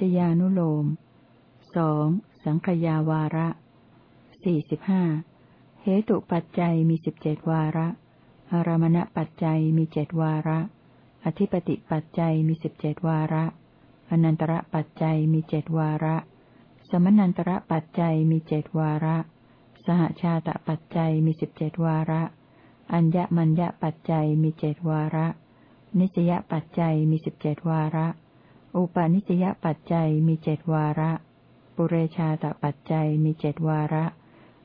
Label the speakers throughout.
Speaker 1: จญานุโลมสองสังขยาวาระสี่สิบห้าเหตุปัจจัยมีสิบเจ็ดวาระอารมณปัจจัยมีเจ็ดวาระ อธิปติปัจจัยมีสิบเจ็ดวาระ อนันตระปัจจัยมีเจ็ดวาระ สมนันตระปัจจัยมีเจ็ดวาระ สหชาตปัจจัยมีสิบเจ็ดวาระ อัญญมัญญปัจจัยมีเจ็ดวาระ นิสยปัจจัยมีสิบเจ็ดวาระ อุปาณิสยปัจจัยมีเจ็ดวาระ ปุเรชาตปัจจัยมีเจ็ดวาระ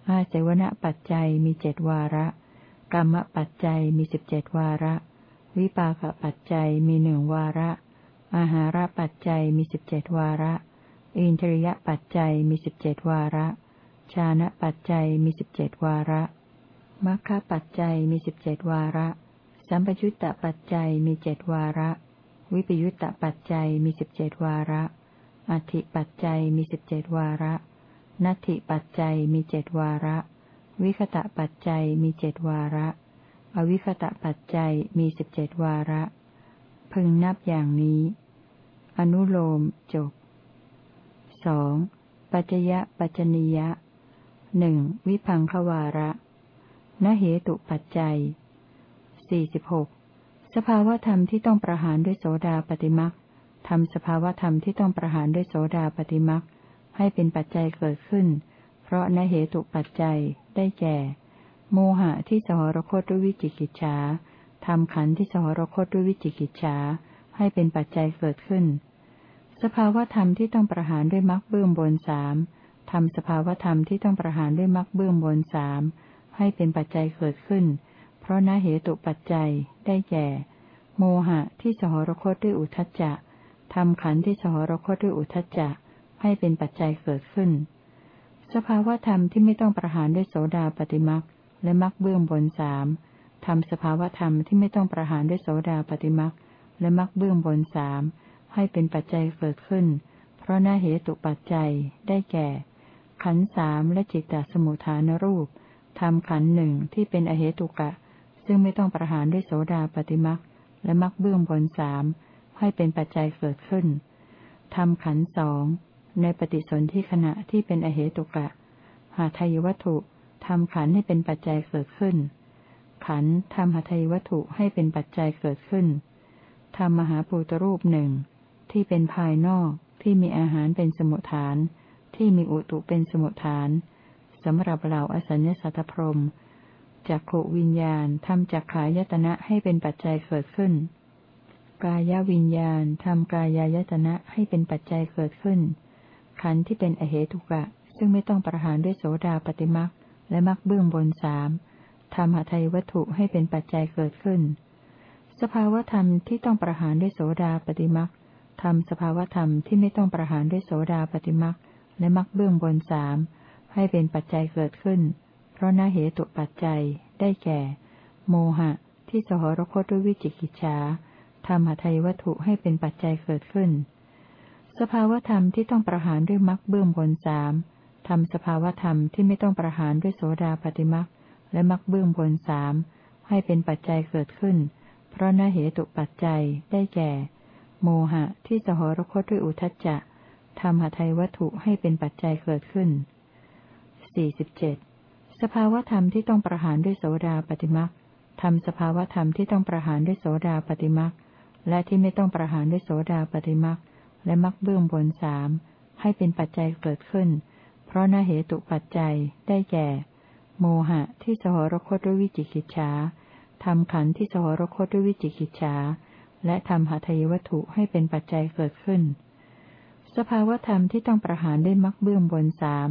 Speaker 1: อาเสวณปัจจัยมีเจ็ดวาระ กรรมปัจจัยมีสิบเจ็ดวาระ วิปากปัจจัยมีหนึ่งวาระ อาหารปัจจัยมีสิบเจ็ดวาระ อินทริยปัจจัยมีสิบเจ็ดวาระ ชานะปัจจัยมีสิบเจ็ดวาระมัคคะปัจจัยมีสิบเจ็ดวาระ สัมปยุตตปัจจัยมีเจ็ดวาระ วิปยุตตปัจจัยมีสิบเจ็ดวาระ อธิปัจจัยมีสิบเจ็ดวาระ นัตถิปัจจัยมีเจดวาระ วิคตะปัจจัยมีเจดวาระ อวิคตะปัจจัยมีสิบเจ็ดวาระ พึงนับอย่างนี้ อนุโลมจบสองปัจจยะปัจจนิยะหนึ่งวิพังควาระ นเหตุปัจจัยสี่สิบหก สภาวธรรมที่ต้องประหารด้วยโสดาปฏิมักทำสภาวธรรมที่ต้องประหารด้วยโสดาปฏิมักให้เป็นปัจจัยเกิดขึ้น เพราะนเหตุปัจจัยได้แก่ โมหะที่สหรคตด้วยวิจิกิจฉาทำขันที่สหรคตด้วยวิจิกิจฉาให้เป็นปัจจัยเกิดขึ้น สภาวธรรมที่ต้องประหารด้วยมรรคเบื้องบนสามทำสภาวธรรมที่ต้องประหารด้วยมรรคเบื้องบนสามให้เป็นปัจจัยเกิดขึ้น เพราะนเหตุปัจจัยได้แก่ โมหะที่สหรคตด้วยอุทจจะทำขันที่สหรคตด้วยอุทจจะให้เป็นปัจจัยเกิดขึ้น สภาวธรรมที่ไม่ต้องประหารด้วยโสดาปฏิมักและมักเบื้องบนสามทำสภาวธรรมที่ไม่ต้องประหารด้วยโสดาปฏิมักและมักเบื้องบนสามให้เป็นปัจจัยเกิดขึ้น เพราะน่าเหตุปัจจัยได้แก่ ขันสามและจิตตสมุทฐานรูปทำขันหนึ่งที่เป็นอเหตุกะ ซึ่งไม่ต้องประหารด้วยโสดาปฏิมักและมักเบื้องบนสามให้เป็นปัจจัยเกิดขึ้นทำขันสองในปฏิสนธิขณะที่เป็นอเหตุกะ หาทายวัตถุทำขันให้เป็นปัจจัยเกิดขึ้น ขันทำหาทายวัตถุให้เป็นปัจจัยเกิดขึ้นทำมหาปูตรูปหนึ่งที่เป็นภายนอกที่มีอาหารเป็นสมุทฐาน ที่มีอุตุเป็นสมุทฐานสำหรับเหล่าอสัญญสัตตพรม จากโควิญญาณทำจากขายตนะให้เป็นปัจจัยเกิดขึ้น กายวิญญาณทำกายายตนะให้เป็นปัจจัยเกิดขึ้น ขันธ์ที่เป็นอเหตุกะ ซึ่งไม่ต้องประหารด้วยโสดาปฏิมักและมักเบื้องบนสามทำหทัยวัตถุให้เป็นปัจจัยเกิดขึ้น สภาวธรรมที่ต้องประหารด้วยโสดาปฏิมักทำสภาวธรรมที่ไม่ต้องประหารด้วยโสดาปฏิมักและมักเบื้องบนสามให้เป็นปัจจัยเกิดขึ้น เพราะนาเหตุปัจจัยได้แก่ โมหะ ที่สหรคตด้วยวิจิกิจฉาทำหทัยวัตถุให้เป็นปัจจัยเกิดขึ้น สภาวธรรมที่ต้องประหารด้วยมรรคเบื้องบนสามทำสภาวธรรมที่ไม่ต้องประหารด้วยโสดาปฏิมรรคและมรรคเบื้องบนสามให้เป็นปัจจัยเกิดขึ้น เพราะนาเหตุปัจจัยได้แก่ โมหะ ที่สหรคตด้วยอุทจจะทำหทัยวัตถุให้เป็นปัจจัยเกิดขึ้นสี่สิบเจ็ด สภาวธรรมที่ต้องประหารด้วยโสดาปฏิมรรคทำสภาวธรรมที่ต้องประหารด้วยโสดาปฏิมรรคและที่ไม่ต้องประหารด้วยโสดาปฏิมรรคและมักเบื้องบนสามให้เป็นปัจจัยเกิดขึ้น เพราะนาเหตุปัจจัยได้แก่ โมหะที่สหรคตด้วยวิจิกิจฉาทำขันที่สหรคตด้วยวิจิกิจฉาและทำหาทายวัตถุให้เป็นปัจจัยเกิดขึ้น สภาวธรรมที่ต้องประหารด้วยมักเบื้องบนสาม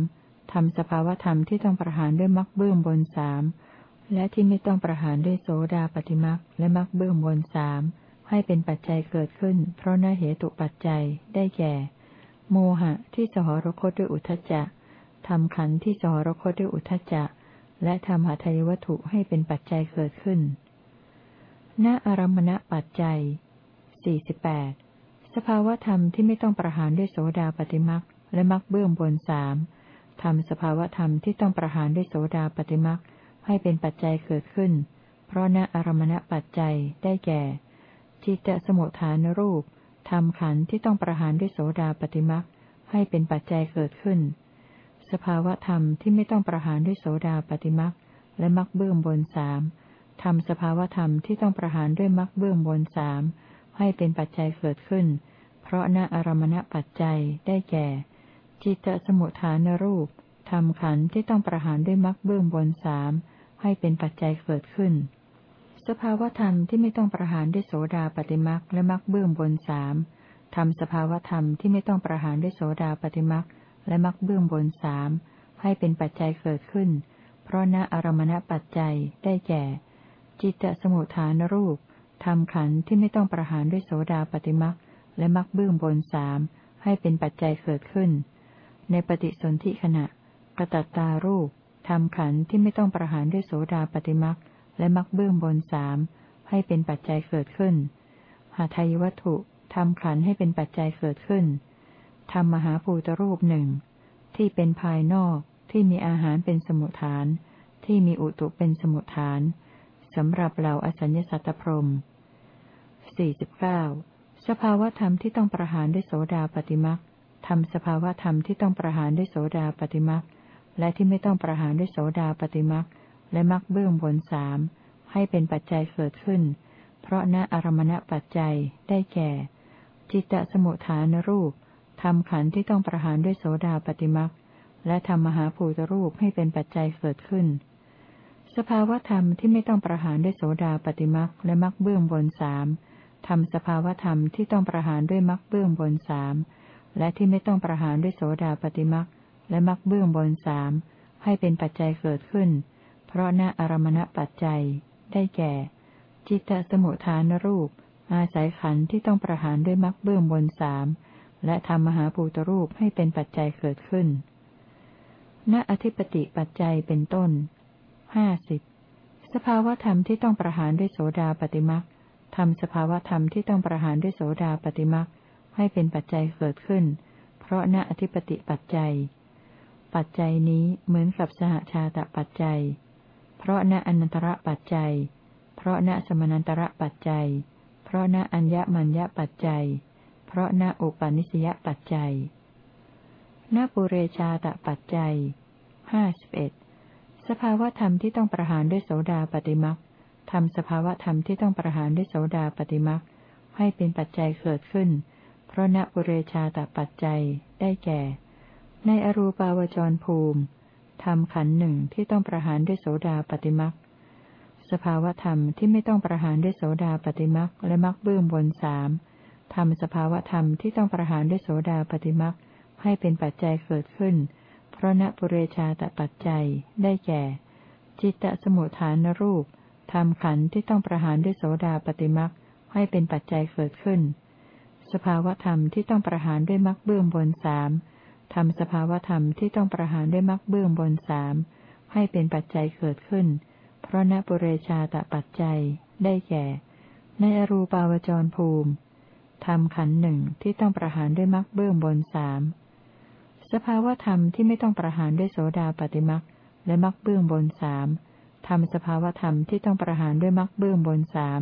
Speaker 1: ทำสภาวธรรมที่ต้องประหารด้วยมักเบื้องบนสามและที่ไม่ต้องประหารด้วยโสดาปฏิมักและมักเบื้องบนสามให้เป็นปัจจัยเกิดขึ้น เพราะนาเหตุปัจจัยได้แก่ โมหะที่สหรคตด้วยอุทจจะทำขันที่สหรคตด้วยอุทจจะ และทำหาทายวัตถุให้เป็นปัจจัยเกิดขึ้นณอารมณปัจจัยสี่สิบแปดสภาวธรรมที่ไม่ต้องประหารด้วยโสดาปฏิมักและมักเบื้องบนสาม ทำสภาวธรรมที่ต้องประหารด้วยโสดาปฏิมักให้เป็นปัจจัยเกิดขึ้น เพราะณอารมณปัจจัยได้แก่ จิตตสมุทฐานรูปทำขันที่ต้องประหารด้วยโสดาปฏิมักให้เป็นปัจจัยเกิดขึ้น สภาวธรรมที่ไม่ต้องประหารด้วยโสดาปฏิมักและมักเบื้องบนสามทำสภาวธรรมที่ต้องประหารด้วยมักเบื้องบนสามให้เป็นปัจจัยเกิดขึ้น เพราะณอารมณปัจจัยได้แก่ จิตตสมุทฐานรูปทำขันธ์ที่ต้องประหารด้วยมักเบื้องบนสามให้เป็นปัจจัยเกิดขึ้น สภาวธรรมที่ไม่ต้องประหารด้วยโสดาปฏิมักและมักเบื้องบนสามทำสภาวธรรมที่ไม่ต้องประหารด้วยโสดาปฏิมักและมักเบื้องบนสามให้เป็นปัจจัยเกิดขึ้น เพราะณอารมณปัจจัยได้แก่ จิตตสมุทฐานรูปทำขันธ์ที่ไม่ต้องประหารด้วยโสดาปฏิมักและมักเบื้องบนสามให้เป็นปัจจัยเกิดขึ้น ในปฏิสนธิขณะกระตัตตารูปทำขันที่ไม่ต้องประหารด้วยโสดาปฏิมักและมักเบื้องบนสามให้เป็นปัจจัยเกิดขึ้น หาทายวัตถุทำขันให้เป็นปัจจัยเกิดขึ้นทำมหาภูตรูปหนึ่งที่เป็นภายนอกที่มีอาหารเป็นสมุทฐาน ที่มีอุตุเป็นสมุทฐานสำหรับเหล่าอสัญญสัตตพรมสี่สิบเก้าสภาวธรรมที่ต้องประหารด้วยโสดาปฏิมัก ทำสภาวะธรรมที่ต้องประหารด้วยโสดาปฏิมักและที่ไม่ต้องประหารด้วยโสดาปฏิมักและมักเบื้องบนสามให้เป็นปัจจัยเกิดขึ้น เพราะณอารมณปัจจัยได้แก่ จิตตสมุทฐานรูปทำขันธ์ที่ต้องประหารด้วยโสดาปฏิมักและทำมหาภูตรูปให้เป็นปัจจัยเกิดขึ้น สภาวธรรมที่ไม่ต้องประหารด้วยโสดาปฏิมักและมักเบื้องบนสามทำสภาวธรรมที่ต้องประหารด้วยมักเบื้องบนสาม และที่ไม่ต้องประหารด้วยโสดาปฏิมักและมักเบื้องบนสามให้เป็นปัจจัยเกิดขึ้น เพราะณอารมณปัจจัย ได้แก่ จิตตสมุทฐานรูป อาศัยขันธ์ที่ต้องประหารด้วยมรรคเบื้องบนสามและทำมหาภูตรูปให้เป็นปัจจัยเกิดขึ้น ณอธิปติปัจจัยเป็นต้นห้าสิบสภาวธรรมที่ต้องประหารด้วยโสดาปฏิมักทำสภาวธรรมที่ต้องประหารด้วยโสดาปฏิมัก ให้เป็นปัจจัยเกิดขึ้น เพราะณอธิปติปัจจัย ปัจจัยนี้เหมือนกับสหชาตปัจจัย เพราะณอนันตระปัจจัย เพราะณสมนันตระปัจจัย เพราะณอัญญมัญญปัจจัย เพราะณอุปาณิสยปัจจัยณปุเรชาตปัจจัยห้าสิบเอ็ดสภาวธรรมที่ต้องประหารด้วยโสดาปฏิมักทำสภาวธรรมที่ต้องประหารด้วยโสดาปฏิมักให้เป็นปัจจัยเกิดขึ้นเราะณปุเรชาตปัจจัย ได้แก่ ในอรูปาวจรภูมิทำขันหนึ่งที่ต้องประหารด้วยโสดาปฏิมักสภาวธรรมที่ไม่ต้องประหารด้วยโสดาปฏิมักและมักเบื้องบนสามทำสภาวธรรมที่ต้องประหารด้วยโสดาปฏิมักให้เป็นปัจจัยเกิดขึ้น เพราะณปุเรชาตปัจจัย ได้แก่ จิตตสมุทฐานรูปทำขันที่ต้องประหารด้วยโสดาปฏิมักให้เป็นปัจจัยเกิดขึ้น สภาวธรรมที่ต้องประหารด้วยมักเบื้องบนสามทำสภาวธรรมที่ต้องประหารด้วยมักเบื้องบนสามให้เป็นปัจจัยเกิดขึ้น เพราะนปุเรชาตปัจจัยได้แก่ ในอรูปาวจรภูมิทำขันหนึ่งที่ต้องประหารด้วยมรรคเบื้องบนสามสภาวธรรมที่ไม่ต้องประหารด้วยโสดาปฏิมรรคและมรรคเบื้องบนสามทำสภาวธรรมที่ต้องประหารด้วยมรรคเบื้องบนสาม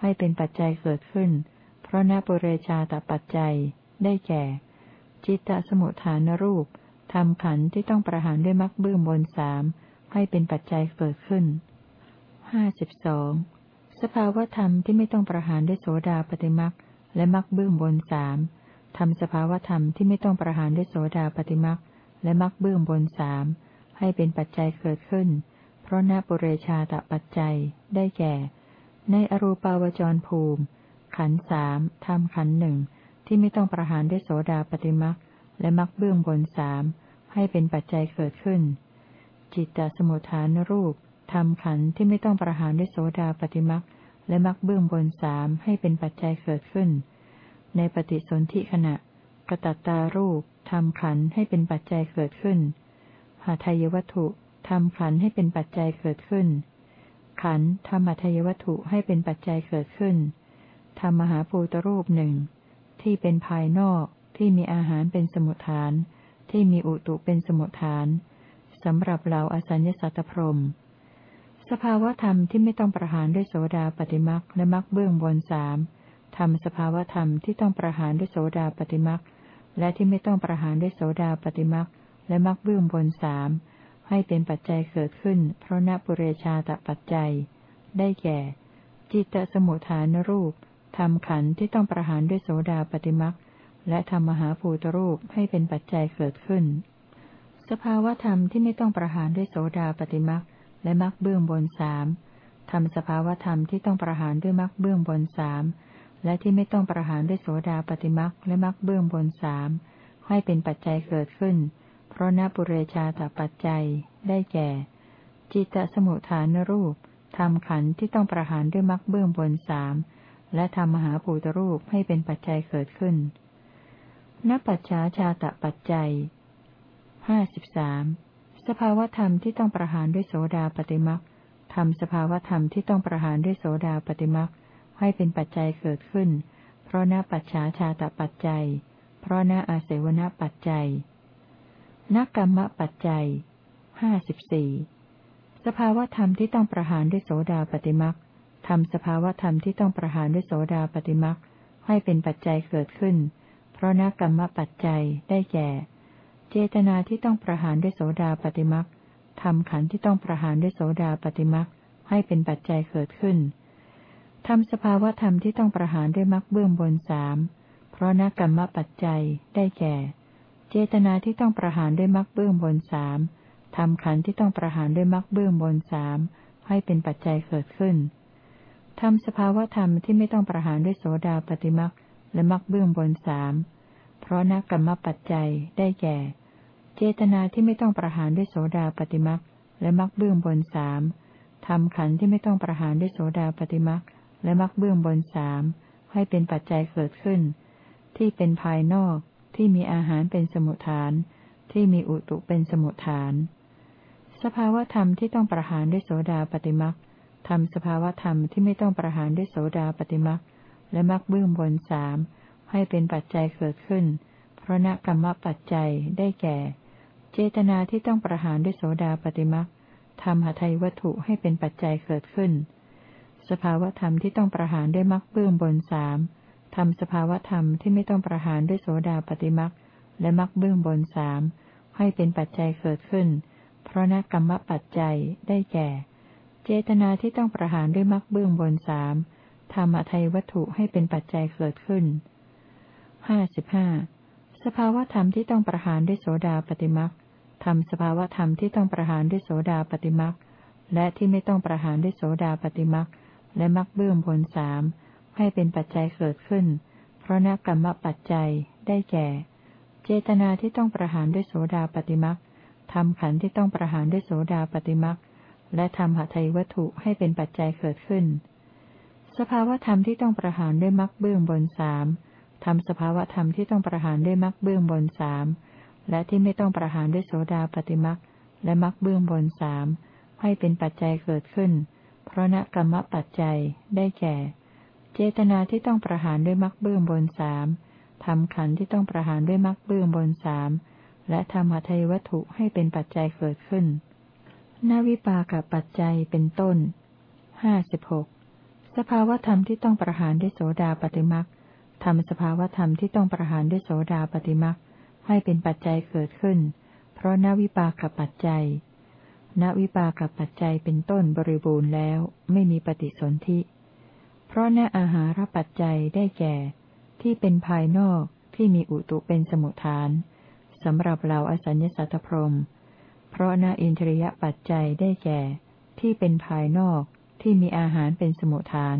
Speaker 1: ให้เป็นปัจจัยเกิดขึ้นเราะนปุเรชาตปัจจัย ได้แก่ จิตตสมุทฐานรูปทำขันที่ต้องประหารด้วยมรรคเบื้องบนสามให้เป็นปัจจัยเกิดขึ้นห้าสิบสองสภาวธรรมที่ไม่ต้องประหารด้วยโสดาปฏิมักและมักเบื้องบนสามทำสภาวธรรมที่ไม่ต้องประหารด้วยโสดาปฏิมักและมักเบื้องบนสามให้เป็นปัจจัยเกิดขึ้น เพราะนปุเรชาตปัจจัยได้แก่ ในอรูปาวจรภูมิ ขันสามทำขันหนึ่งที่ไม่ต้องประหารด้วยโสดาปฏิมักและมักเบื้องบนสามให้เป็นปัจจัยเกิดขึ้น จิตตสมุทฐานรูปทำขันที่ไม่ต้องประหารด้วยโสดาปฏิมักและมักเบื้องบนสามให้เป็นปัจจัยเกิดขึ้น ในปฏิสนธิขณะกระตัตตารูปทำขันให้เป็นปัจจัยเกิดขึ้น หาทายวัตถุทำขันให้เป็นปัจจัยเกิดขึ้น ขันทำหาทายวัตถุให้เป็นปัจจัยเกิดขึ้น ทำมหาภูตรูปหนึ่งที่เป็นภายนอกที่มีอาหารเป็นสมุทฐาน ที่มีอุตุเป็นสมุทฐานสำหรับเราอสัญญสัตตพรมสภาวธรรมที่ไม่ต้องประหารด้วยโสดาปฏิมักและมักเบื้องบนสามทำสภาวธรรมที่ต้องประหารด้วยโสดาปฏิมักและที่ไม่ต้องประหารด้วยโสดาปฏิมักและมักเบื้องบนสามให้เป็นปัจจัยเกิดขึ้น เพราะนปุเรชาตปัจจัย ได้แก่ จิตตสมุทฐานรูป ทำขันธ์ที่ต้องประหารด้วยโสดาปฏิมักและทำมหาภูตรูปให้เป็นปัจจัยเกิดขึ้น สภาวธรรมที่ไม่ต้องประหารด้วยโสดาปฏิมักและมักเบื้องบนสามทำสภาวธรรมที่ต้องประหารด้วยมักเบื้องบนสามและที่ไม่ต้องประหารด้วยโสดาปฏิมักและมักเบื้องบนสามให้เป็นปัจจัยเกิดขึ้น เพราะนปุเรชาตปัจจัยได้แก่ จิตตสมุทฐานรูปทำขันธ์ที่ต้องประหารด้วยมักเบื้องบนสาม และทำมหาภูตรูปให้เป็นปัจจัยเกิดขึ้นนปัจฉาชาตปัจจัยห้าสิบสามสภาวธรรมที่ต้องประหารด้วยโสดาปฏิมักทำสภาวธรรมที่ต้องประหารด้วยโสดาปฏิมักให้เป็นปัจจัยเกิดขึ้น เพราะนปัจฉาชาตปัจจัย เพราะนอาเสวนปัจจัยนักกรรมปัจจัยห้าสิบสี่สภาวธรรมที่ต้องประหารด้วยโสดาปฏิมัก ทำสภาวธรรมที่ต้องประหารด้วยโสดาปฏิมักให้เป็นปัจจัยเกิดขึ้น เพราะนกรรมปัจจัยได้แก่ เจตนาที่ต้องประหารด้วยโสดาปฏิมักทำขันที่ต้องประหารด้วยโสดาปฏิมักให้เป็นปัจจัยเกิดขึ้นทำสภาวธรรมที่ต้องประหารด้วยมักเบื้องบนสามเพราะนกรรมปัจจัยได้แก่ เจตนาที่ต้องประหารด้วยมักเบื้องบนสามทำขันที่ต้องประหารด้วยมักเบื้องบนสามให้เป็นปัจจัยเกิดขึ้น ทำสภาวธรรมที่ไม่ต้องประหารด้วยโสดาปฏิมักและมักเบื้องบนสามเพราะนักรรมปัจจัยได้แก่ เจตนาที่ไม่ต้องประหารด้วยโสดาปฏิมักและมักเบื้องบนสามทำขันที่ไม่ต้องประหารด้วยโสดาปฏิมักและมักเบื้องบนสามให้เป็นปัจจัยเกิดขึ้น ที่เป็นภายนอกที่มีอาหารเป็นสมุทฐาน ที่มีอุตุเป็นสมุทฐาน สภาวธรรมที่ต้องประหารด้วยโสดาปฏิมัก ทำสภาวธรรมที่ไม่ต้องประหารด้วยโสดาปฏิมักและมักเบื้องบนสามให้เป็นปัจจัยเกิดขึ้น เพราะนกรรมปัจจัยได้แก่ เจตนาที่ต้องประหารด้วยโสดาปฏิมักทำหาไทยวัตถุให้เป็นปัจจัยเกิดขึ้น สภาวธรรมที่ต้องประหารด้วยมักเบื้องบนสามทำสภาวธรรมที่ไม่ต้องประหารด้วยโสดาปฏิมักและมักเบื้องบนสามให้เป็นปัจจัยเกิดขึ้น เพราะนกรรมปัจจัยได้แก่ เจตนาที่ต้องประหารด้วยมรรคเบื้องบนสามทำอทัยวัตถุให้เป็นปัจจัยเกิดขึ้นห้าสิบห้าสภาวธรรมที่ต้องประหารด้วยโสดาปฏิมักทำสภาวธรรมที่ต้องประหารด้วยโสดาปฏิมักและที่ไม่ต้องประหารด้วยโสดาปฏิมักและมรรคเบื้องบนสามให้เป็นปัจจัยเกิดขึ้น เพราะนักกรรมปัจจัยได้แก่ เจตนาที่ต้องประหารด้วยโสดาปฏิมักทำขันที่ต้องประหารด้วยโสดาปฏิมัก และทำหทัยวัตถุให้เป็นปัจจัยเกิดขึ้น สภาวธรรมที่ต้องประหารด้วยมรรคเบื้องบนสามทำสภาวธรรมที่ต้องประหารด้วยมรรคเบื้องบนสามและที่ไม่ต้องประหารด้วยโสดาปฏิมรรคและมรรคเบื้องบนสามให้เป็นปัจจัยเกิดขึ้น เพราะนกรรมปัจจัยได้แก่ เจตนาที่ต้องประหารด้วยมรรคเบื้องบนสามทำขันที่ต้องประหารด้วยมรรคเบื้องบนสามและทำหทัยวัตถุให้เป็นปัจจัยเกิดขึ้น นวิปากับปัจจัยเป็นต้นห้าสิบหกสภาวธรรมที่ต้องประหารด้วยโสดาปฏิมักทำสภาวธรรมที่ต้องประหารด้วยโสดาปฏิมักให้เป็นปัจจัยเกิดขึ้น เพราะนวิปากับปัจจัยนวิปากับปัจจัยเป็นต้นบริบูรณ์แล้ว ไม่มีปฏิสนธิ เพราะนอาหารปัจจัยได้แก่ ที่เป็นภายนอกที่มีอุตุเป็นสมุทฐานสำหรับเราอสัญญสัตตพรม เพราะนาอินทริยปัจจัยได้แก่ ที่เป็นภายนอก ที่มีอาหารเป็นสมุทฐาน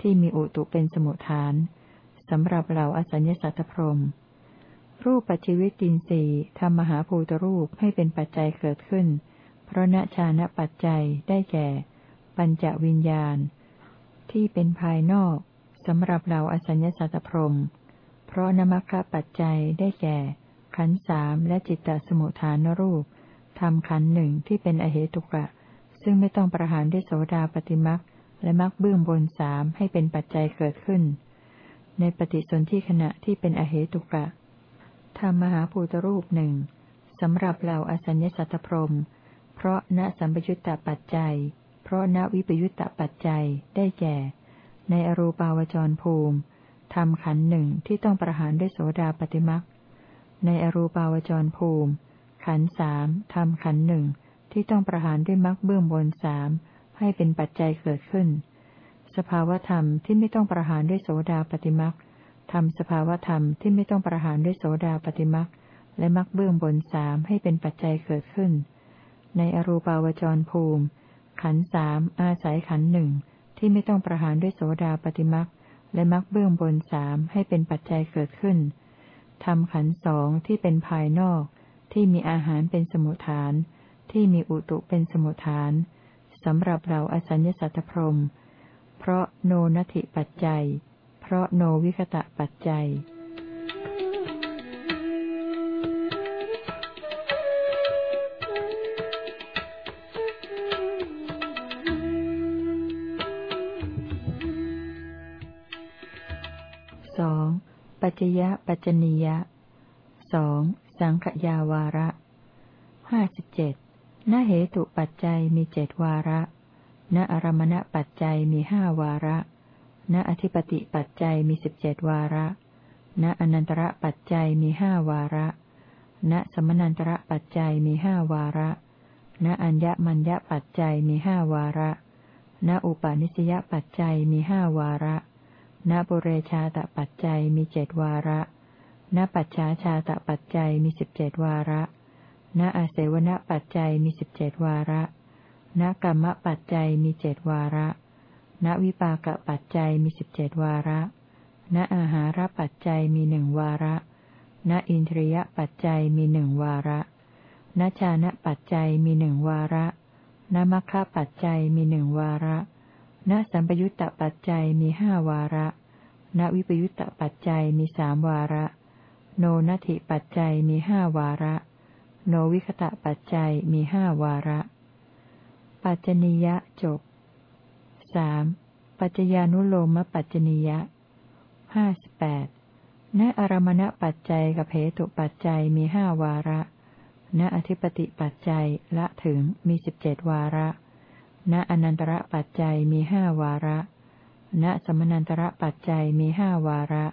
Speaker 1: ที่มีอุตุเป็นสมุทฐานสำหรับเหล่าอสัญญสัตตพรมรูปปัจจิวิตินสีทำมหาภูตรูปให้เป็นปัจจัยเกิดขึ้น เพราะณชานะปัจจัยได้แก่ ปัญจวิญญาณ ที่เป็นภายนอกสำหรับเราอสัญญสัตตพรม เพราะนมัคคะปัจจัยได้แก่ ขันสามและจิตตสมุทฐานรูป ทำขันหนึ่งที่เป็นอเหตุกะ ซึ่งไม่ต้องประหารด้วยโสดาปฏิมักและมักเบื้องบนสามให้เป็นปัจจัยเกิดขึ้น ในปฏิสนธิขณะที่เป็นอเหตุกะทำมหาภูตรูปหนึ่งสำหรับเหล่าอสัญญสัตตพรม เพราะณสัมปยุตตปัจจัย เพราะณวิปยุตตปัจจัยได้แก่ ในอรูปาวจรภูมิทำขันหนึ่งที่ต้องประหารด้วยโสดาปฏิมักในอรูปาวจรภูมิ ขันสามทำขันหนึ่งที่ต้องประหารด้วยมักเบื้องบนสามให้เป็นปัจจัยเกิดขึ้น สภาวธรรมที่ไม่ต้องประหารด้วยโสดาปฏิมักทำสภาวธรรมที่ไม่ต้องประหารด้วยโสดาปฏิมักและมักเบื้องบนสามให้เป็นปัจจัยเกิดขึ้น ในอรูปาวจรภูมิ ขันสามอาศัยขันหนึ่งที่ไม่ต้องประหารด้วยโสดาปฏิมักและมักเบื้องบนสามให้เป็นปัจจัยเกิดขึ้นทำขันสองที่เป็นภายนอก ที่มีอาหารเป็นสมุทฐาน ที่มีอุตุเป็นสมุทฐานสำหรับเราอสัญญสัตพรมเพราะโนนัติปัจจัย เพราะโนวิคตะปัจจัยสองปัจจยะปัจจนียะสอง สังขยาวาระห้าสิบเจ็ดณเหตุปัจจัยมีเจ็ดวาระ ณอารมณปัจจัยมีห้าวาระ ณอธิปติปัจจัยมีสิบเจ็ดวาระ ณอนันตระปัจจัยมีห้าวาระ ณสมนันตระปัจจัยมีห้าวาระ ณอัญญมัญญปัจจัยมีห้าวาระ ณอุปาณิสยปัจจัยมีห้าวาระ ณบุเรชาตปัจจัยมีเจ็ดวาระ ณปัจฉาชาตปัจจัยมีสิบเจ็ดวาระ ณอาเสวนปัจจัยมีสิบเจ็ดวาระ ณกรรมปัจจัยมีเจ็ดวาระ ณวิปากปัจจัยมีสิบเจ็ดวาระ ณอาหารปัจจัยมีหนึ่งวาระ ณอินทรียปัจจัยมีหนึ่งวาระ ณชานะปัจจัยมีหนึ่งวาระ ณมัคคะปัจจัยมีหนึ่งวาระ ณสัมปยุตตปัจจัยมีห้าวาระ ณวิปยุตตปัจจัยมีสามวาระ โนนัตถิปัจจัยมีห้าวาระ โนวิคตะปัจจัยมีห้าวาระ ปัจจนิยะจบสามปัจจญานุโลมปัจจนิยะห้าสิบแปดณอารมณปัจจัยกับเหตุปัจจัยมีห้าวาระ ณอธิปติปัจจัยละถึงมีสิบเจ็ดวาระ ณอนันตระปัจจัยมีห้าวาระ ณสมนันตระปัจจัยมีห้าวาระ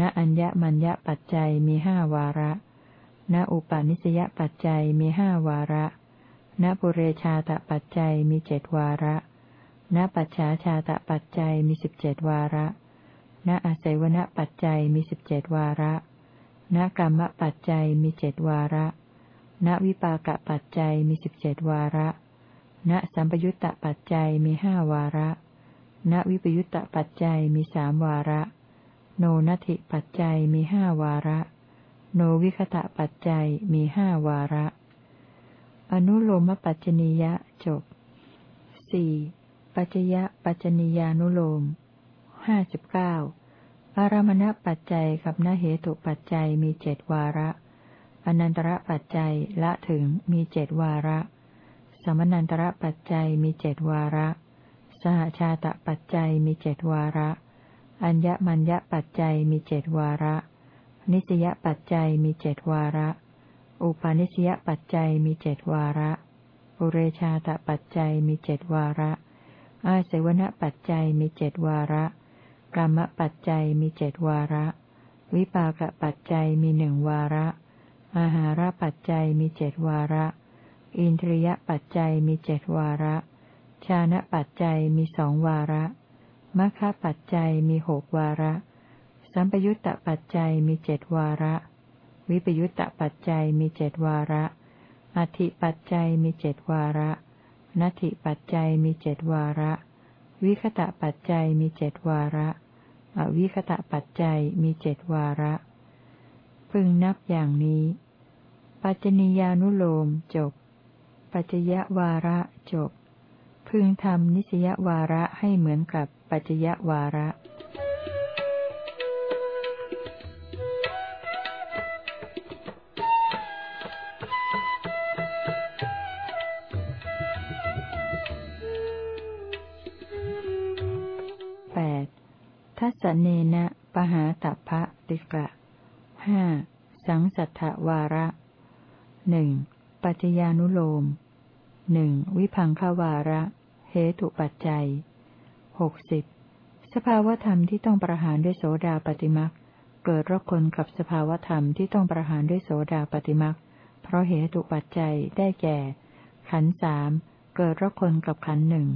Speaker 1: ณอัญญมัญญปัจจัยมีห้าวาระ ณอุปาณิสยปัจจัยมีห้าวาระ ณปุเรชาตปัจจัยมีเจดวาระ ณปัจฉาชาตปัจจัยมีสิบเจ็ดวาระ ณอาศัยวณปัจจัยมีสิบเจ็ดวาระ ณกรรมปัจจัยมีเจ็ดวาระ ณวิปากปัจจัยมีสิบเจ็ดวาระ ณสัมปยุตตปัจจัยมีห้าวาระ ณวิปยุตตปัจจัยมีสามวาระ โนนัติปัจจัยมีห้าวาระ โนวิคตะปัจจัยมีห้าวาระ อนุโลมปัจจนิยะจบสี่ปัจจยะปัจจนิยานุโลมห้าสิบเก้าอารมณปัจจัยกับนเหตุปัจจัยมีเจ็ดวาระ อนันตระปัจจัยละถึงมีเจ็ดวาระ สมนันตระปัจจัยมีเจ็ดวาระ สหชาตปัจจัยมีเจ็ดวาระ อัญญมัญญปัจจัยมีเจ็ดวาระ นิสยปัจจัยมีเจดวาระ อุปาณิสยปัจจัยมีเจดวาระอุเรชาตปัจจัยมีเจดวาระ อาเสวนปัจจัยมีเจดวาระกรรมปัจจัยมีเจดวาระ วิปากปัจจัยมีหนึ่งวาระ อาหารปัจจัยมีเจดวาระ อินทรียปัจจัยมีเจดวาระ ชานะปัจจัยมีสองวาระ มัคคะปัจจัยมีหกวาระ สัมปยุตตปัจจัยมีเจดวาระ วิปยุตตปัจจัยมีเจดวาระ อธิปัจจัยมีเจดวาระ นัตถิปัจจัยมีเจดวาระ วิคตะปัจจัยมีเจดวาระ อวิคตะปัจจัยมีเจดวาระ พึงนับอย่างนี้ ปัจจนิยานุโลมจบ ปัจจยวาระจบ พึงทำนิสยวาระให้เหมือนกับปัจจยวาระทัสเนนะปหาตัพะติกะห้าสังสัทธวาระหนึ่งปัจจญานุโลมหนึ่งวิพังขวาระ เหตุปัจจัยหกสิบสภาวธรรมที่ต้องประหารด้วยโสดาปฏิมักเกิดรคนกับสภาวธรรมที่ต้องประหารด้วยโสดาปฏิมักเพราะเหตุปัจจัยได้แก่ ขันสามเกิดรคนกับขันหนึ่ง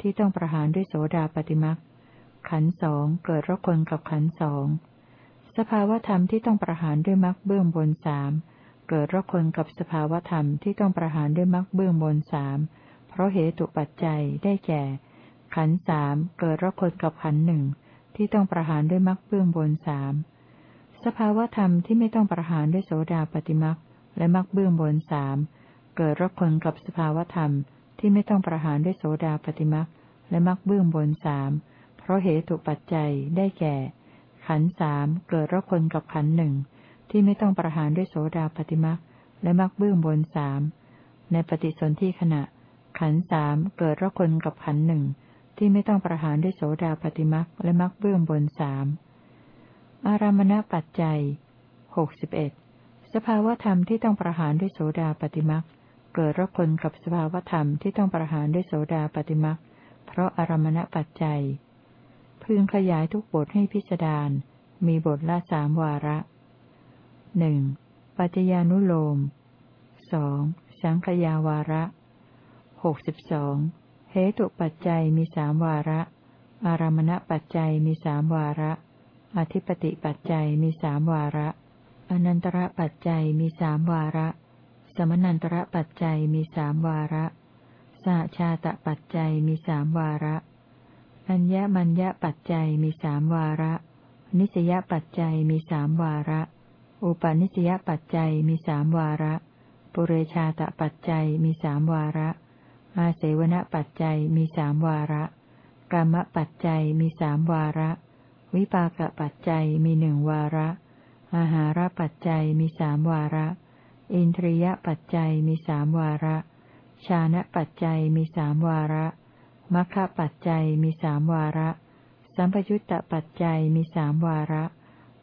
Speaker 1: ที่ต้องประหารด้วยโสดาปฏิมักขันสองเกิดรคนกับขันสองสภาวธรรมที่ต้องประหารด้วยมักเบื้องบนสามเกิดรคนกับสภาวธรรมที่ต้องประหารด้วยมักเบื้องบนสาม เพราะเหตุปัจจัยได้แก่ ขันสามเกิดรคนกับขันหนึ่งที่ต้องประหารด้วยมักเบื้องบนสามสภาวธรรมที่ไม่ต้องประหารด้วยโสดาปฏิมักและมักเบื้องบนสามเกิดรคนกับสภาวธรรมที่ไม่ต้องประหารด้วยโสดาปฏิมักและมักเบื้องบนสามเพราะเหตุปัจจัยได้แก่ ขันสามเกิดรคนกับขันหนึ่งที่ไม่ต้องประหารด้วยโสดาปฏิมักและมักเบื้องบนสามในปฏิสนธิขณะ ขันสามเกิดรคนกับขันหนึ่งที่ไม่ต้องประหารด้วยโสดาปฏิมักและมักเบื้องบนสามอารามณปัจจัยหกสิบเอ็ดสภาวธรรมที่ต้องประหารด้วยโสดาปฏิมักเกิดรคนกับสภาวธรรมที่ต้องประหารด้วยโสดาปฏิมักเพราะอารมณปัจจัย พึงขยายทุกบทให้พิจารณามีบทละสามวาระหนึ่งปัจจญานุโลมสองสังขยาวาระ หกสิบสองเหตุปัจจัยมีสามวาระ อารมณปัจจัยมีสามวาระ อธิปติปัจจัยมีสามวาระ อนันตระปัจจัยมีสามวาระ สมนันตระปัจจัยมีสามวาระสหชาตปัจจัยมีสามวาระ อัญญมัญญปัจจัยมีสามวาระ นิสยปัจจัยมีสามวาระ อุปนิสยปัจจัยมีสามวาระ ปุเรชาตปัจจัยมีสามวาระ อาเสวนปัจจัยมีสามวาระ กรรมปัจจัยมีสามวาระ วิปากปัจจัยมีหนึ่งวาระ อาหารปัจจัยมีสามวาระ อินทรียปัจจัยมีสามวาระ ชานะปัจจัยมีสามวาระมัคคะปัจจัยมีสามวาระ สัมปยุตตปัจจัยมีสามวาระ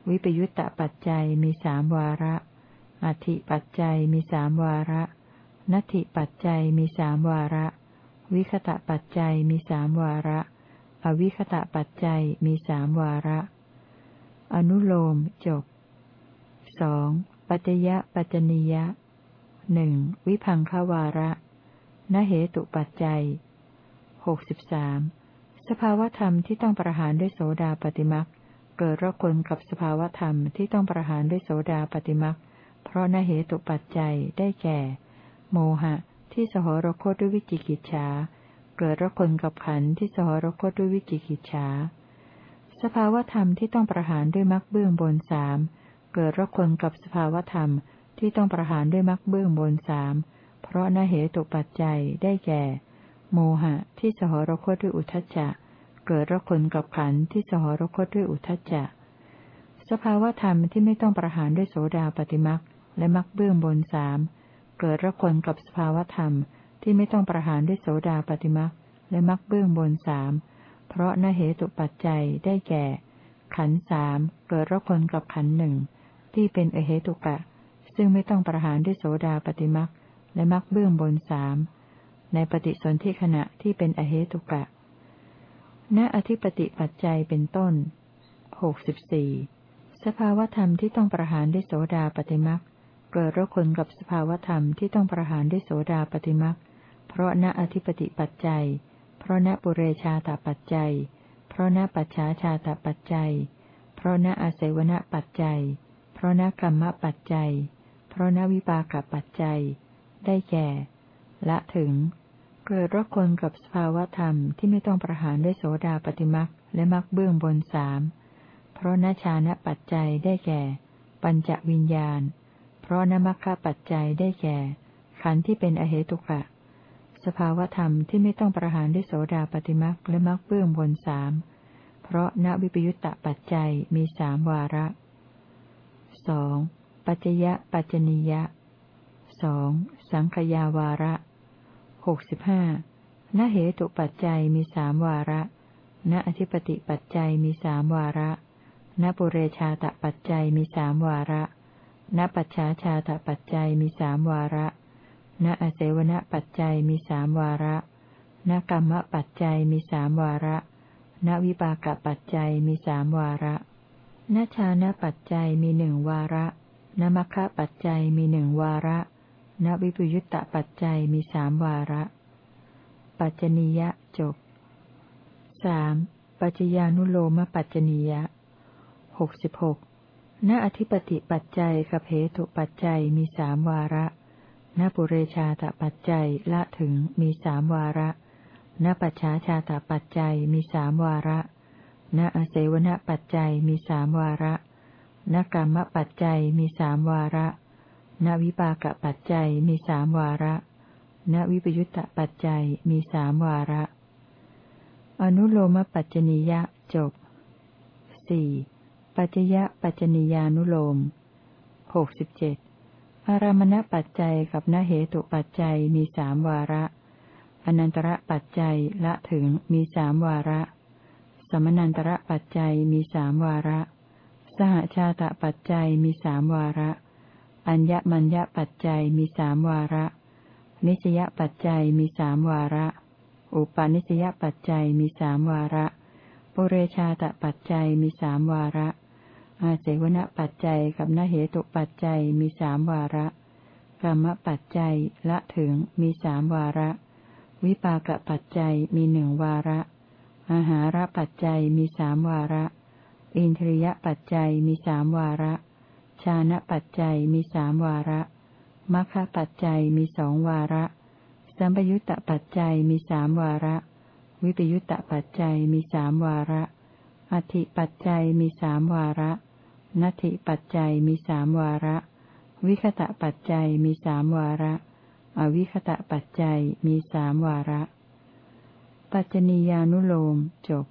Speaker 1: วิปยุตตปัจจัยมีสามวาระ อธิปัจจัยมีสามวาระ นัตถิปัจจัยมีสามวาระ วิคตะปัจจัยมีสามวาระ อวิคตะปัจจัยมีสามวาระ อนุโลมจบสองปัจยะปัจจนิยะหนึ่งวิพังควาระนเหตุปัจจัยหกสิบสามสภาวธรรมที่ต้องประหารด้วยโสดาปฏิมักเกิดระคนกับสภาวธรรมที่ต้องประหารด้วยโสดาปฏิมักเพราะนเหตุปัจจัยได้แก่ โมหะ ที่สหรคตด้วยวิจิกิจฉา เกิดระคนกับขันที่สหรคตด้วยวิจิกิจฉา สภาวธรรมที่ต้องประหารด้วยมักเบื้องบนสามเกิดระคนกับสภาวธรรมที่ต้องประหารด้วยมักเบื้องบนสามเพราะนเหตุปัจจัยได้แก่ โมหะ ที่สหรคตด้วยอุทจจะ เกิดระคนกับขันที่สหรคตด้วยอุทจจะ สภาวธรรมที่ไม่ต้องประหารด้วยโสดาปฏิมักและมักเบื้องบนสาม เกิดระคนกับสภาวธรรมที่ไม่ต้องประหารด้วยโสดาปฏิมักและมักเบื้องบนสามเพราะนเหตุปัจจัยได้แก่ ขันสามเกิดระคนกับขันหนึ่งที่เป็นอเหตุกะ ซึ่งไม่ต้องประหารด้วยโสดาปฏิมักและมักเบื้องบนสามในปฏิสนธิขณะที่เป็นอเหตุกะ ณอธิปติปัจจัยเป็นต้นหกสิบสี่สภาวธรรมที่ต้องประหารด้วยโสดาปฏิมัก เกิดระคนกับสภาวธรรมที่ต้องประหารด้วยโสดาปฏิมักเพราะณอธิปติปัจจัย เพราะณปุเรชาตปัจจัย เพราะณปัจฉาชาตปัจจัย เพราะณอาศัยวณปัจจัย เพราะณกรรมปัจจัย เพราะณวิปากปัจจัย ได้แก่ ละถึง เกิดรกคนกับสภาวธรรมที่ไม่ต้องประหารด้วยโสดาปฏิมักและมักเบื้องบนสาม เพราะนชานะปัจจัยได้แก่ ปัญจวิญญาณ ราะนมัคคะปัจจัยได้แก่ ขันธ์ที่เป็นอเหตุกะ สภาวธรรมที่ไม่ต้องประหารด้วยโสดาปฏิมักและมักเบื้องบนสามเพราะณวิปยุตตะปัจจัยมีสามวาระสองปัจจยะปัจจนิยะสองสังขยาวาระหกสิบห้านเหตุปัจจัยมีสามวาระ ณอธิปติปัจจัยมีสามวาระ ณปุเรชาตปัจจัยมีสามวาระ ณปัจฉาชาตปัจจัยมีสามวาระ ณอเสวนปัจจัยมีสามวาระ ณกรรมปัจจัยมีสามวาระ ณวิปากปัจจัยมีสามวาระ ณชาณปัจจัยมีหนึ่งวาระ ณมัคคะปัจจัยมีหนึ่งวาระ ณวิปยุตตะปัจจัยมีสามวาระ ปัจจนียะจบสามปัจจญานุโลมปัจจนียะหกสิบหก ณอธิปติปัจจัยกับเหตุปัจจัยมีสามวาระ ณปุเรชาตปัจจัยละถึงมีสามวาระ ณปัจฉาชาตปัจจัยมีสามวาระ ณอเสวนปัจจัยมีสามวาระ ณกรรมปัจจัยมีสามวาระ ณวิปากปัจจัยมีสามวาระ ณวิปยุตตปัจจัยมีสามวาระ อนุโลมปัจจนิยะจบสี่ ปัจจยะปัจจนิยานุโลมหกสิบเจ็ดอารามณปัจจัยกับนเหตุปัจจัยมีสามวาระ อนันตระปัจจัยละถึงมีสามวาระ สมนันตระปัจจัยมีสามวาระ สหชาตปัจจัยมีสามวาระ อัญญมัญญปัจจัยมีสามวาระ นิสยปัจจัยมีสามวาระ อุปาณิสยปัจจัยมีสามวาระ ปุเรชาตปัจจัยมีสามวาระ อาเสวนปัจจัยกับนเหตุปัจจัยมีสามวาระ กรรมปัจจัยละถึงมีสามวาระ วิปากปัจจัยมีหนึ่งวาระ อาหารปัจจัยมีสามวาระ อินทรียปัจจัยมีสามวาระ ชานะปัจจัยมีสามวาระมัคคปัจจัยมีสองวาระ สัมปยุตตปัจจัยมีสามวาระ วิปยุตตปัจจัยมีสามวาระอธิปัจจัยมีสามวาระ นัตถิปัจจัยมีสามวาระ วิคตะปัจจัยมีสามวาระ อวิคตะปัจจัยมีสามวาระ ปัจจนียานุโลมจบ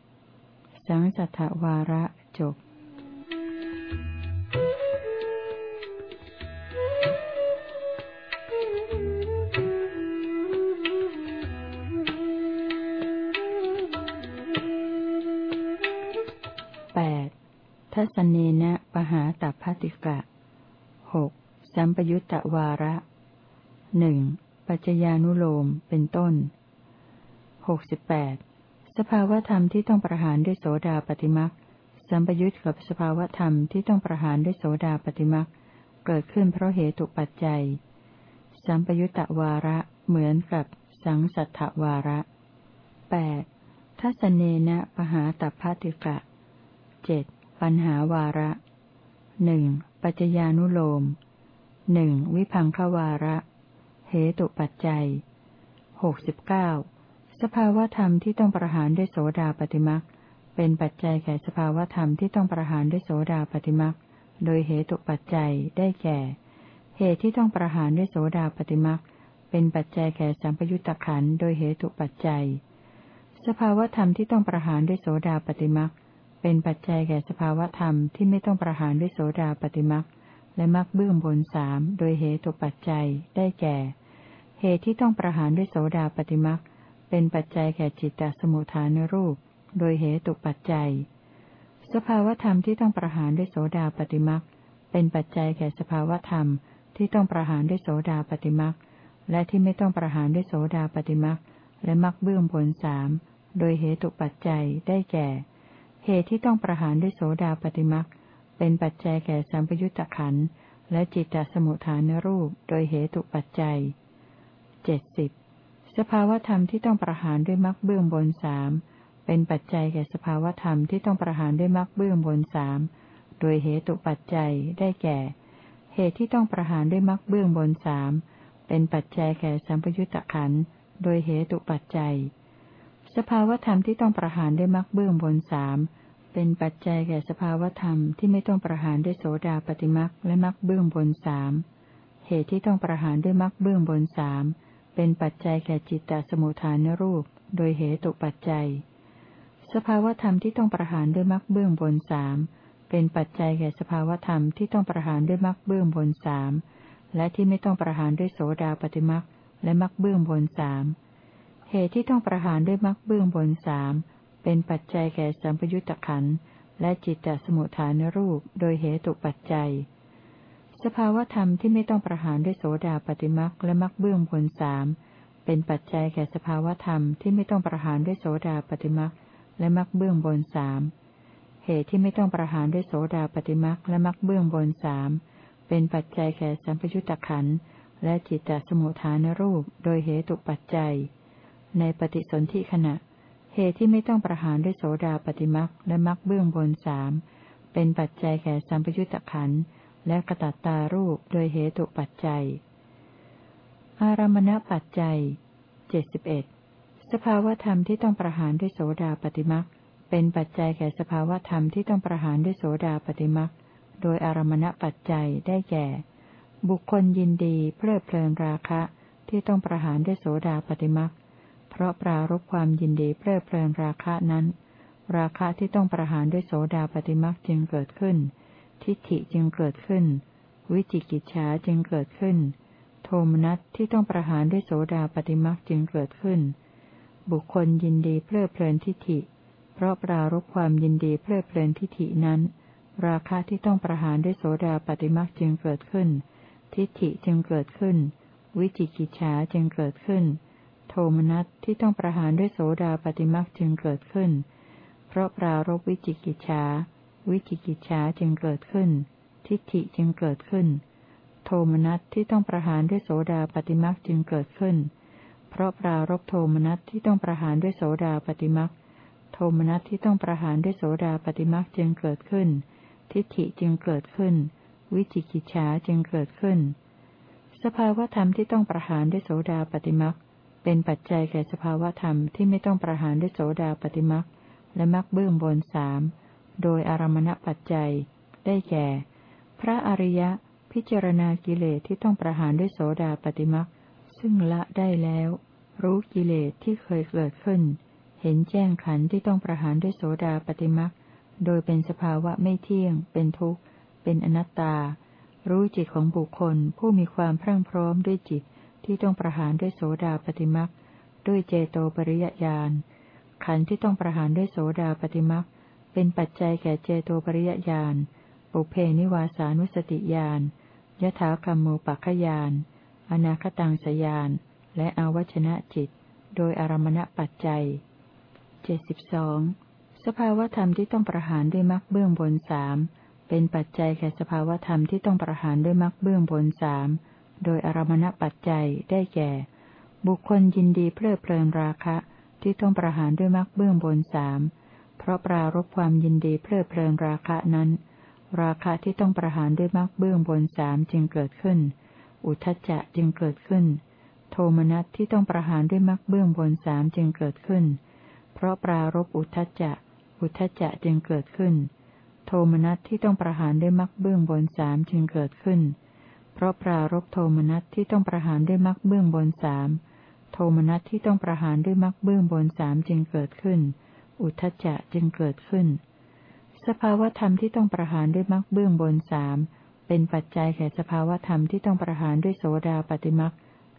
Speaker 1: สังสัทธวาระจบ ทัศเนนะปหาตัพติกะหกสัมปยุตตวาระหนึ่งปัจจญานุโลมเป็นต้นหกสิบแปดสภาวธรรมที่ต้องประหารด้วยโสดาปฏิมักสัมปยุตกับสภาวธรรมที่ต้องประหารด้วยโสดาปฏิมักเกิดขึ้นเพราะเหตุปัจจัย สัมปยุตตวาระเหมือนกับสังสัทธวาระแปดทัศเนนะปหาตัพติกะเจ็ด ปัญหาวาระหนึ่งปัจจญานุโลมหนึ่งวิพังควาระ เหตุปัจจัยหกสิบเก้าสภาวธรรมที่ต้องประหารด้วยโสดาปฏิมักเป็นปัจจัยแก่สภาวธรรมที่ต้องประหารด้วยโสดาปฏิมักโดยเหตุปัจจัยได้แก่ เหตุที่ต้องประหารด้วยโสดาปฏิมักเป็นปัจจัยแก่สัมปยุตตะขันโดยเหตุปัจจัย สภาวธรรมที่ต้องประหารด้วยโสดาปฏิมักเเป็นปัจจัยแก่สภาวธรรมที่ไม่ต้องประหารด้วยโสดาปฏิมักและมักเบื้องบนสามโดยเหตุปัจจัยได้แก่ เหตุที่ต้องประหารด้วยโสดาปฏิมักเป็นปัจจัยแก่จิตตสมุทฐานรูป โดยเหตุปัจจัย สภาวธรรมที่ต้องประหารด้วยโสดาปฏิมักเป็นปัจจัยแก่สภาวธรรมที่ต้องประหารด้วยโสดาปฏิมักและที่ไม่ต้องประหารด้วยโสดาปฏิมักและมักเบื้องบนสามโดยเหตุปัจจัยได้แก่ เหตุที่ต้องประหารด้วยโสดาปฏิมักเป็นปัจจัยแก่สัมปยุตตะขันและจิตตสมุทฐานรูปโดยเหตุปัจจัยเจ็ดสิบสภาวธรรมที่ต้องประหารด้วยมักเบื้องบนสามเป็นปัจจัยแก่สภาวธรรมที่ต้องประหารด้วยมักเบื้องบนสามโดยเหตุปัจจัยได้แก่ เหตุที่ต้องประหารด้วยมักเบื้องบนสามเป็นปัจจัยแก่สัมปยุตตะขันโดยเหตุปัจจัย สภาวธรรมที่ต้องประหารด้วยมักเบื้องบนสาม เป็นปัจจัยแก่สภาวธรรมที่ไม่ต้องประหารด้วยโสดาปฏิมักและมักเบื้องบนสามเหตุที่ต้องประหารด้วยมักเบื้องบนสามเป็นปัจจัยแก่จิตตสมุทฐานรูป โดยเหตุปัจจัย สภาวธรรมที่ต้องประหารด้วยมักเบื้องบนสามเป็นปัจจัยแก่สภาวธรรมที่ต้องประหารด้วยมักเบื้องบนสามและที่ไม่ต้องประหารด้วยโสดาปฏิมักและมักเบื้องบนสามเหตุที่ต้องประหารด้วยมักเบื้องบนสาม เป็นปัจจัยแก่สัมปยุตตะขันและจิตตสมุทฐานรูปโดยเหตุปัจจัย สภาวธรรมที่ไม่ต้องประหารด้วยโสดาปฏิมักและมักเบื้องบนสามเป็นปัจจัยแก่สภาวธรรมที่ไม่ต้องประหารด้วยโสดาปฏิมักและมรรคเบื้องบนสามเหตุที่ไม่ต้องประหารด้วยโสดาปฏิมรรคและมรรคเบื้องบนสามเป็นปัจจัยแก่สัมปยุตตะขันและจิตตสมุทฐานรูปโดยเหตุปัจจัย ในปฏิสนธิขณะ เหตุที่ไม่ต้องประหารด้วยโสดาปฏิมรรคและมรรคเบื้องบนสามเป็นปัจจัยแก่สัมปยุตตะขันและกระตัตตารูปโดยเหตุปัจจัย อารมณปัจจัยเจ็ดสิบเอ็ดสภาวธรรมที่ต้องประหารด้วยโสดาปฏิมักเป็นปัจจัยแก่สภาวธรรมที่ต้องประหารด้วยโสดาปฏิมักโดยอารมณปัจจัยได้แก่ บุคคลยินดีเพลิดเพลินราคะที่ต้องประหารด้วยโสดาปฏิมัก เพราะปรารบความยินดีเพลิดเพลินราคะนั้น ราคะที่ต้องประหารด้วยโสดาปฏิมักจึงเกิดขึ้น ทิฏฐิจึงเกิดขึ้น วิจิกิจฉาจึงเกิดขึ้น โทมนัสที่ต้องประหารด้วยโสดาปฏิมักจึงเกิดขึ้น บุคคลยินดีเพลิดเพลินทิฏฐิ เพราะปรารบความยินดีเพลิดเพลินทิฏฐินั้น ราคะที่ต้องประหารด้วยโสดาปฏิมักจึงเกิดขึ้น ทิฏฐิจึงเกิดขึ้น วิจิกิจฉาจึงเกิดขึ้น โทมนัสที่ต้องประหารด้วยโสดาปฏิมักจึงเกิดขึ้น เพราะปรารบวิจิกิจฉาวิจิกิจฉาจึงเกิดขึ้น ทิฏฐิจึงเกิดขึ้น โทมนัสที่ต้องประหารด้วยโสดาปฏิมักจึงเกิดขึ้น เพราะปรารบโทมนัสที่ต้องประหารด้วยโสดาปฏิมักโทมนัสที่ต้องประหารด้วยโสดาปฏิมักจึงเกิดขึ้น ทิฏฐิจึงเกิดขึ้น วิจิกิจฉาจึงเกิดขึ้น สภาวธรรมที่ต้องประหารด้วยโสดาปฏิมัก เป็นปัจจัยแก่สภาวธรรมที่ไม่ต้องประหารด้วยโสดาปฏิมักและมักเบื้องบนสามโดยอารมณปัจจัย ได้แก่ พระอริยะพิจารณากิเลสที่ต้องประหารด้วยโสดาปฏิมักซึ่งละได้แล้ว รู้กิเลสที่เคยเกิดขึ้น เห็นแจ้งขันที่ต้องประหารด้วยโสดาปฏิมักโดยเป็นสภาวะไม่เที่ยง เป็นทุกข์ เป็นอนัตตา รู้จิตของบุคคลผู้มีความพรั่งพร้อมด้วยจิต ที่ต้องประหารด้วยโสดาปฏิมักด้วยเจโตปริยญาณขันธ์ที่ต้องประหารด้วยโสดาปฏิมักเป็นปัจจัยแก่เจโตปริยญาณปุเพนิวาสานุสติญาณยถากรรมูปัคขยานอนาคตังสยาน และอวัชนะจิต โดยอารมณปัจจัยเจ็ดสิบสองสภาวธรรมที่ต้องประหารด้วยมรรคเบื้องบนสามเป็นปัจจัยแก่สภาวธรรมที่ต้องประหารด้วยมรรคเบื้องบนสาม โดยอารมณปัจจัยได้แก่ บุคคลยินดีเพลิดเพลินราคะที่ต้องประหารด้วยมรรคเบื้องบนสามเพราะปรารบความยินดีเพลิดเพลินราคะนั้น ราคะที่ต้องประหารด้วยมรรคเบื้องบนสามจึงเกิดขึ้น อุทจจะจึงเกิดขึ้น โทมนัสที่ต้องประหารด้วยมรรคเบื้องบนสามจึงเกิดขึ้น เพราะปรารบอุทจจะ อุทจจะจึงเกิดขึ้น โทมนัสที่ต้องประหารด้วยมรรคเบื้องบนสามจึงเกิดขึ้น เพราะปรารบโทมนัสที่ต้องประหารด้วยมรรคเบื้องบนสามโทมนัสที่ต้องประหารด้วยมรรคเบื้องบนสามจึงเกิดขึ้น อุทจจะจึงเกิดขึ้น สภาวธรรมที่ต้องประหารด้วยมรรคเบื้องบนสามเป็นปัจจัยแก่สภาวธรรมที่ต้องประหารด้วยโสดาปฏิมัก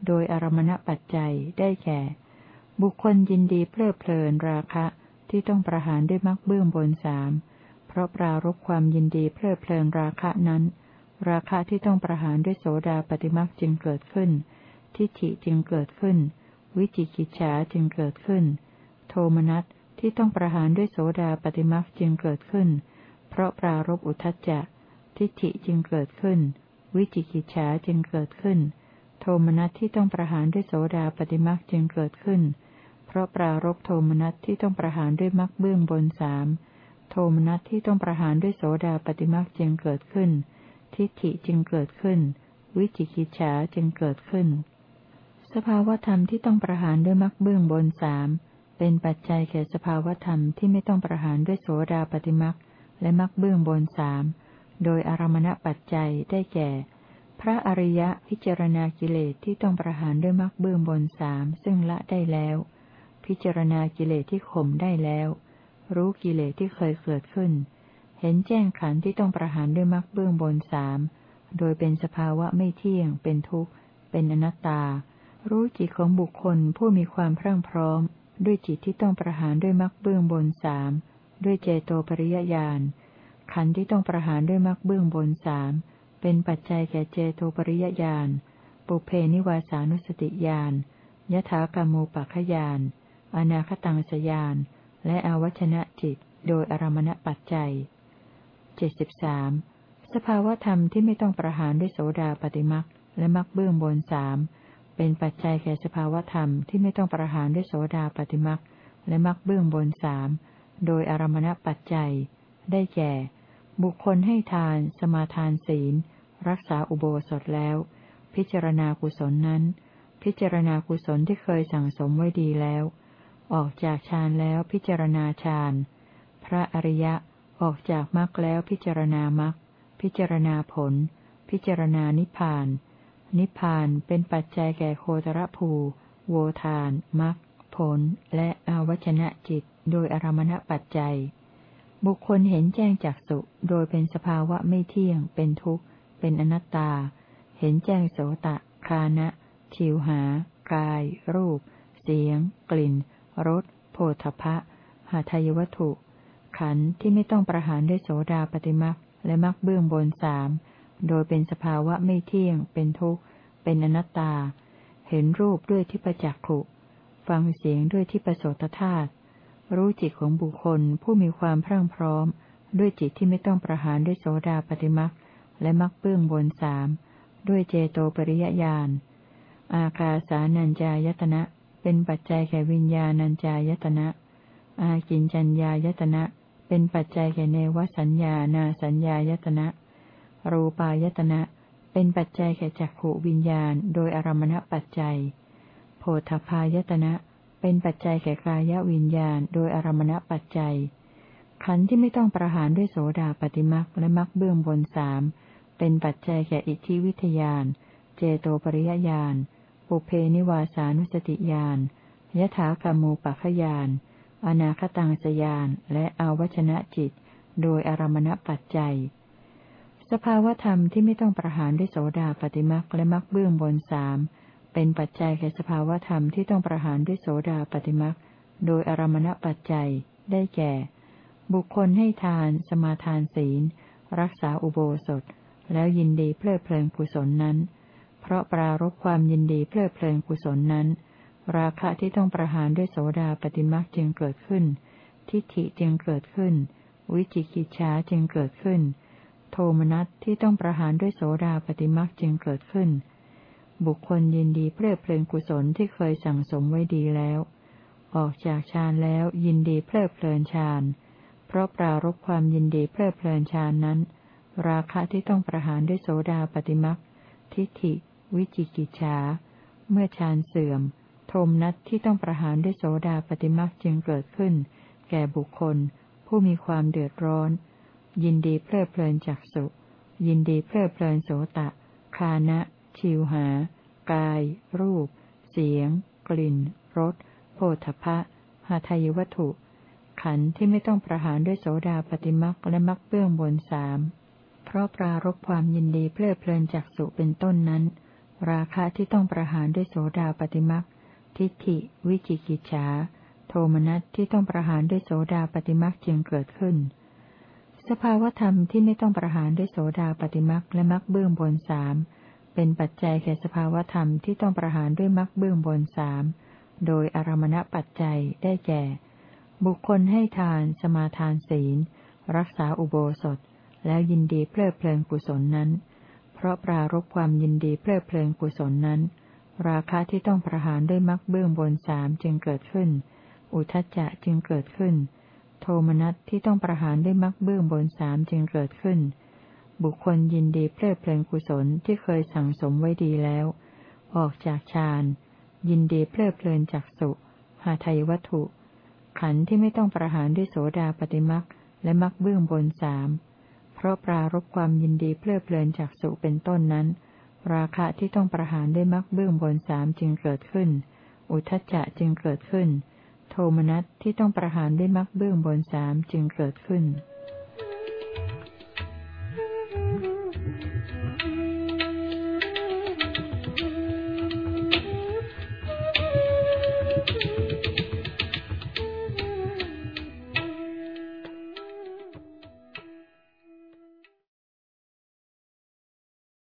Speaker 1: โดยอารมณปัจจัยได้แก่ บุคคลยินดีเพลิดเพลินราคะที่ต้องประหารด้วยมรรคเบื้องบนสามเพราะปรารบความยินดีเพลิดเพลินราคะนั้น ราคะที่ต้องประหารด้วยโสดาปฏิมักจึงเกิดขึ้น ทิฏฐิจึงเกิดขึ้น วิจิกิจฉาจึงเกิดขึ้น โทมนัสที่ต้องประหารด้วยโสดาปฏิมักจึงเกิดขึ้น เพราะปรารบอุทจจะ ทิฏฐิจึงเกิดขึ้น วิจิกิจฉาจึงเกิดขึ้น โทมนัสที่ต้องประหารด้วยโสดาปฏิมักจึงเกิดขึ้น เพราะปรารบโทมนัสที่ต้องประหารด้วยมักเบื้องบนสามโทมนัสที่ต้องประหารด้วยโสดาปฏิมักจึงเกิดขึ้น ทิฏฐิจึงเกิดขึ้น วิจิกิจฉาจึงเกิดขึ้น สภาวธรรมที่ต้องประหารด้วยมักเบื้องบนสามเป็นปัจจัยแก่สภาวธรรมที่ไม่ต้องประหารด้วยโสดาปฏิมักและมักเบื้องบนสามโดยอารมณปัจจัยได้แก่ พระอริยะพิจารณากิเลสที่ต้องประหารด้วยมรรคเบื้องบนสามซึ่งละได้แล้ว พิจารณากิเลสที่ข่มได้แล้ว รู้กิเลสที่เคยเกิดขึ้น เห็นแจ้งขันธ์ที่ต้องประหารด้วยมรรคเบื้องบนสามโดยเป็นสภาวะไม่เที่ยง เป็นทุกข์ เป็นอนัตตา รู้จิตของบุคคลผู้มีความพรั่งพร้อม ด้วยจิตที่ต้องประหารด้วยมรรคเบื้องบนสามด้วยเจโตปริยญาณขันธ์ที่ต้องประหารด้วยมรรคเบื้องบนสามเป็นปัจจัยแก่เจโตปริยญาณปุเพนิวาสานุสติญาณยถากรรมูปัขยานอนาคตังสยาน และอวัชนะจิต โดยอารมณปัจจัย เจ็ดสิบสามสภาวธรรมที่ไม่ต้องประหารด้วยโสดาปฏิมักและมักเบื้องบนสามเป็นปัจจัยแก่สภาวธรรมที่ไม่ต้องประหารด้วยโสดาปฏิมักและมักเบื้องบนสามโดยอารมณปัจจัย ได้แก่ บุคคลให้ทาน สมาทานศีล รักษาอุโบสถแล้ว พิจารณากุศลนั้น พิจารณากุศลที่เคยสั่งสมไว้ดีแล้ว ออกจากฌานแล้วพิจารณาฌานพระอริยะ ออกจากมรรคแล้วพิจารณามรรคพิจารณาผล พิจารณานิพพาน นิพพานเป็นปัจจัยแก่โคตรภูโวทานมรรคผล และอาวชนะจิต โดยอารมณปัจจัย บุคคลเห็นแจ้งจากสุ โดยเป็นสภาวะไม่เที่ยง เป็นทุกข์ เป็นอนัตตา เห็นแจ้งโสตะคานะชิวหา กาย รูป เสียง กลิ่น รส โผฏฐะหาทายวัตถุ ขันธ์ที่ไม่ต้องประหารด้วยโสดาปฏิมักและมักเบื้องบนสามโดยเป็นสภาวะไม่เที่ยง เป็นทุกข์ เป็นอนัตตา เห็นรูปด้วยทิพจักขุ ฟังเสียงด้วยทิพโสตธาตุ รู้จิตของบุคคลผู้มีความพรั่งพร้อม ด้วยจิตที่ไม่ต้องประหารด้วยโสดาปฏิมักและมักเบื้องบนสามด้วยเจโตปริยญาณ อากาสานัญจายตนะ เป็นปัจจัยแก่วิญญาณัญจายตนะ อากินจัญญายตนะ เป็นปัจจัยแก่เนวสัญญานาสัญญายตนะ รูปายตนะ เป็นปัจจัยแก่จักขวิญญาณ โดยอารมณปัจจัย โพธพายตนะ เป็นปัจจัยแก่กายวิญญาณ โดยอารมณปัจจัย ขันธ์ที่ไม่ต้องประหารด้วยโสดาปฏิมักและมักเบื้องบนสาม เป็นปัจจัยแก่อิทธิวิทยาน เจโตปริยญาณ ปุเพนิวาสานุสติญาณยถากรรมูปัคขยาน อนาคตังสยานและอาวชนะจิต โดยอารมณปัจจัย สภาวธรรมที่ไม่ต้องประหารด้วยโสดาปฏิมักและมักเบื้องบนสามเป็นปัจจัยแก่สภาวธรรมที่ต้องประหารด้วยโสดาปฏิมักโดยอารมณปัจจัย ได้แก่ บุคคลให้ทาน สมาทานศีล รักษาอุโบสถ แล้วยินดีเพลิดเพลินกุศลนั้น เพราะปรารบความยินดีเพลิดเพลินกุศลนั้น ราคะที่ต้องประหารด้วยโสดาปฏิมักจึงเกิดขึ้น ทิฏฐิจึงเกิดขึ้น วิจิกิจฉาจึงเกิดขึ้น โทมนัสที่ต้องประหารด้วยโสดาปฏิมักจึงเกิดขึ้น บุคคลยินดีเพลิดเพลินกุศลที่เคยสั่งสมไว้ดีแล้ว ออกจากฌานแล้วยินดีเพลิดเพลินฌานเพราะปรารบความยินดีเพลิดเพลินฌานนั้น ราคะที่ต้องประหารด้วยโสดาปฏิมักทิฏฐิ วิจิกิจฉาเมื่อฌานเสื่อม โทมนัสที่ต้องประหารด้วยโสดาปฏิมักจึงเกิดขึ้น แก่บุคคล ผู้มีความเดือดร้อน ยินดีเพลิดเพลินจากสุ ยินดีเพลิดเพลินโสตะ คานะ ชิวหา กาย รูป เสียง กลิ่น รสโผฏฐะหาทายวัตถุ ขันธ์ที่ไม่ต้องประหารด้วยโสดาปฏิมักและมักเบื้องบนสามเพราะปรารบความยินดีเพลิดเพลินจากสุเป็นต้นนั้น ราคะที่ต้องประหารด้วยโสดาปฏิมัก ทิฏฐิ วิจิกิจฉา โทมนัสที่ต้องประหารด้วยโสดาปฏิมักจึงเกิดขึ้น สภาวธรรมที่ไม่ต้องประหารด้วยโสดาปฏิมักและมักเบื้องบนสามเป็นปัจจัยแก่สภาวธรรมที่ต้องประหารด้วยมักเบื้องบนสามโดยอารมณปัจจัยได้แก่ บุคคลให้ทาน สมาทานศีล รักษาอุโบสถ แล้วยินดีเพลิดเพลินกุศลนั้น เพราะปรารบความยินดีเพลิดเพลินกุศลนั้น ราคะที่ต้องประหารด้วยมรรคเบื้องบนสามจึงเกิดขึ้น อุทจจะจึงเกิดขึ้น โทมนัสที่ต้องประหารด้วยมรรคเบื้องบนสามจึงเกิดขึ้น บุคคลยินดีเพลิดเพลินกุศลที่เคยสั่งสมไว้ดีแล้ว ออกจากฌาน ยินดีเพลิดเพลินจากสุ หาไทยวัตถุ ขันธ์ที่ไม่ต้องประหารด้วยโสดาปฏิมักและมักเบื้องบนสาม เพราะปรารบความยินดีเพลิดเพลินจากสุเป็นต้นนั้น ราคะที่ต้องประหารด้วยมรรคเบื้องบนสามจึงเกิดขึ้น อุทจจะจึงเกิดขึ้น โทมนัสที่ต้องประหารด้วยมรรคเบื้องบนสามจึงเกิดขึ้น